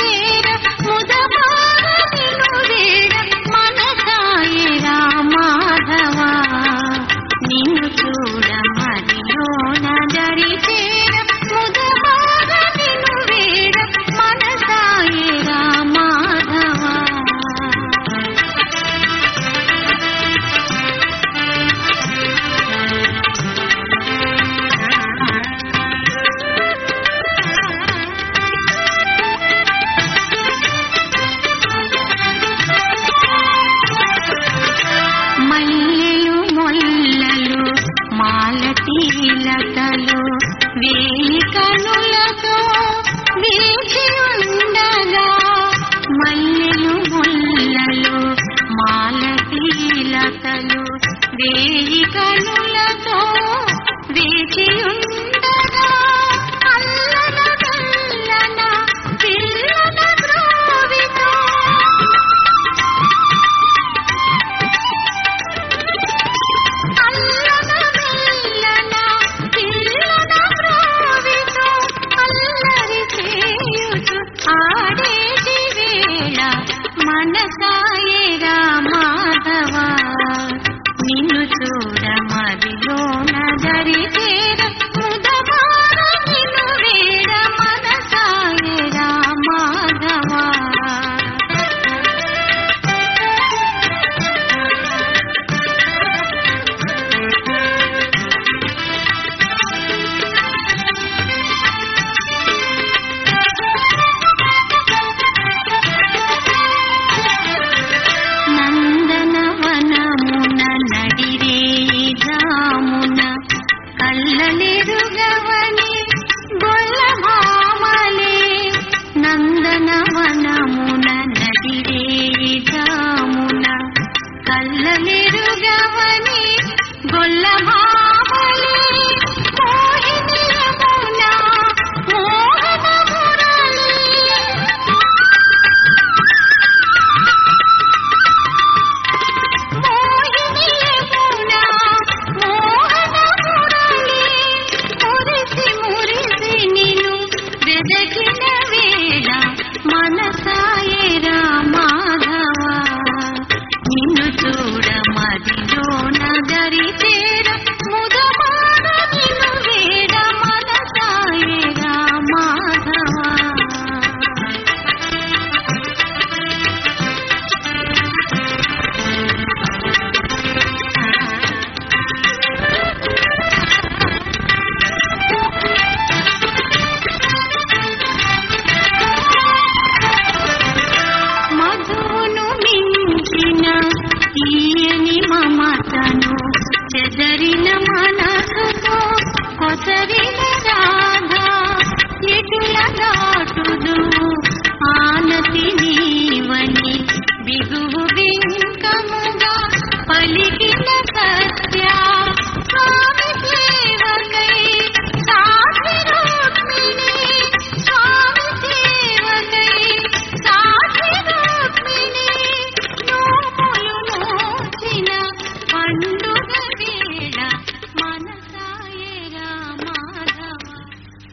कीजिए மனசா జామున కల్లలిరుగవని గొల్లభా Bisous.